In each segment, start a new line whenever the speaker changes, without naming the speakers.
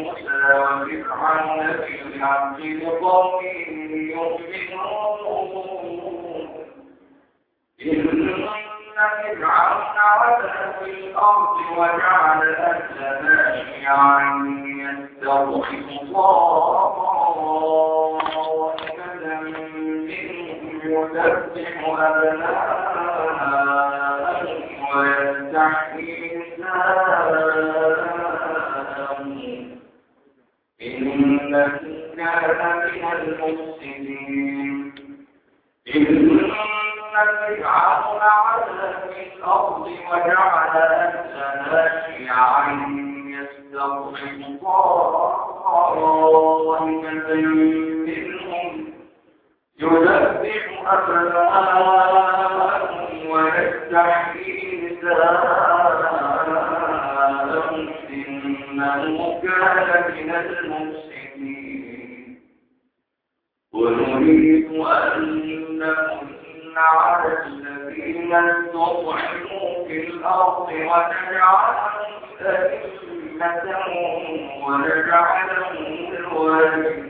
موسى وفرعون بالحق لقوم يؤمنون إن فرعون علا في الأرض وجعل أهلها شيعا يستضعف طائفة منهم يذبح أبناءهم ويستحيي نساءهم إنه كان من المفسدين إن فرعون علا في الأرض وجعل أهلها شيعا يستضعف طائفة منهم يذبح أبناءهم ويستحيي نساءهم إنه كان من المفسدين. ونريد أن نمن على الذين استضعفوا في الأرض ونجعلهم أئمة ونجعلهم الوالدين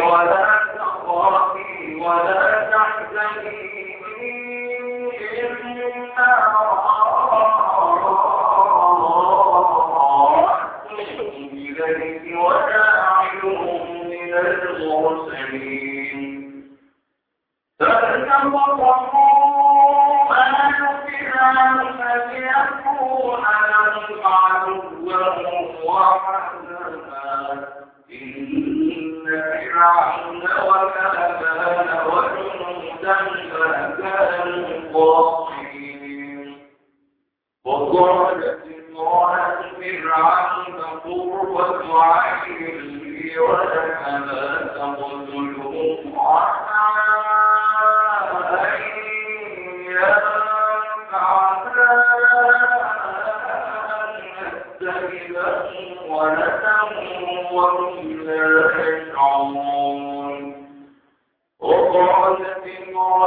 ولا تخافي ولا تحزني إنا كانوا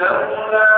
لولا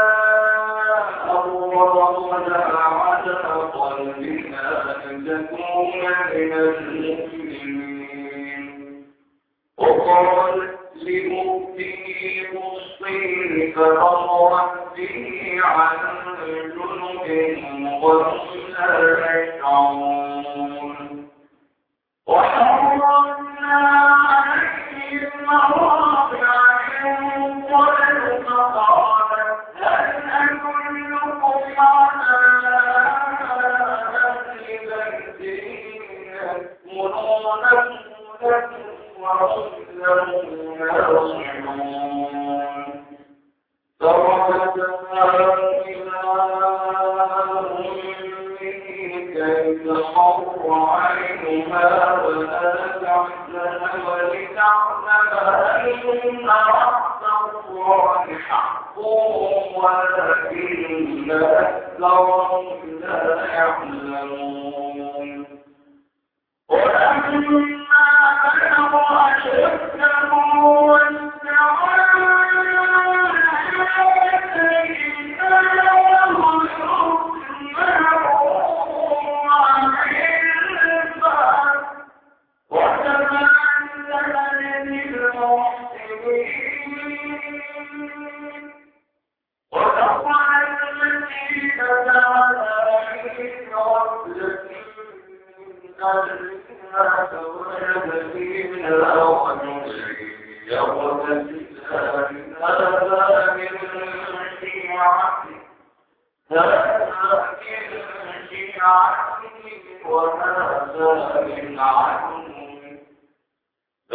إن رب الله حق ولكن أكثرهم لا يعلمون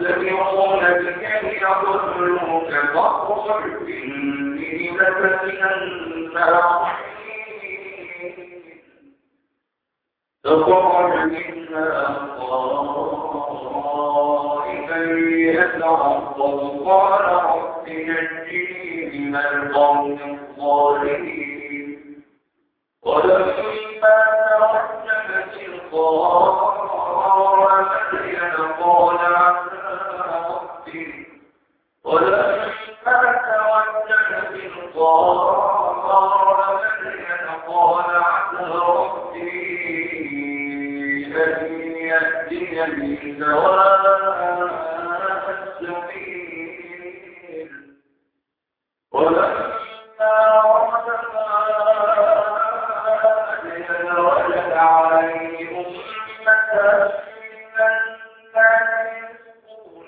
يتبعون بك ليضلوك فاقصد إني لك من الناصحين تخرج منها خائفا يتربص قال رب نجني من القوم الظالمين ولما توجه تلقاء مدين قال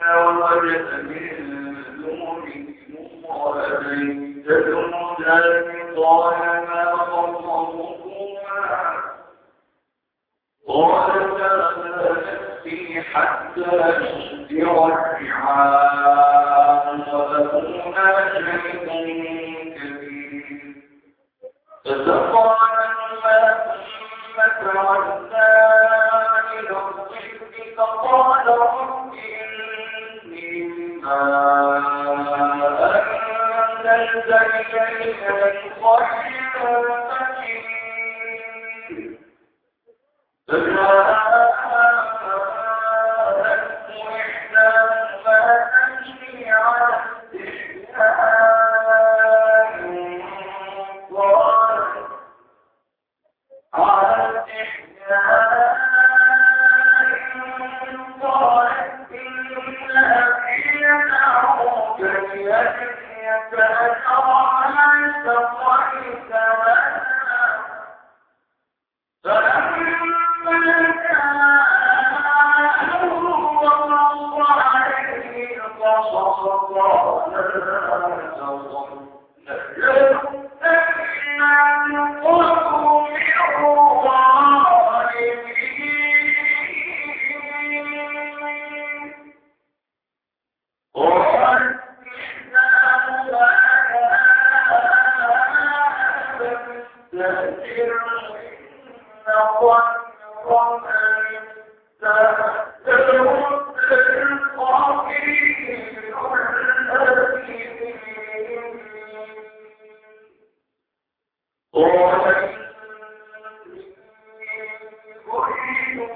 ووجد من دونهم تذودان قال ما خطبكما قال كان نفسي حتى يصدر الرعاء وأكون شيء كبير فسقى لما ثم تولى إلى الظل فقال أنزلت إلي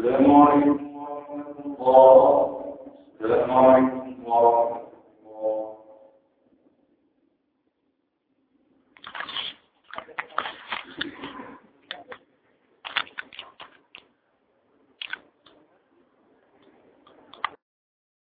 Good morning.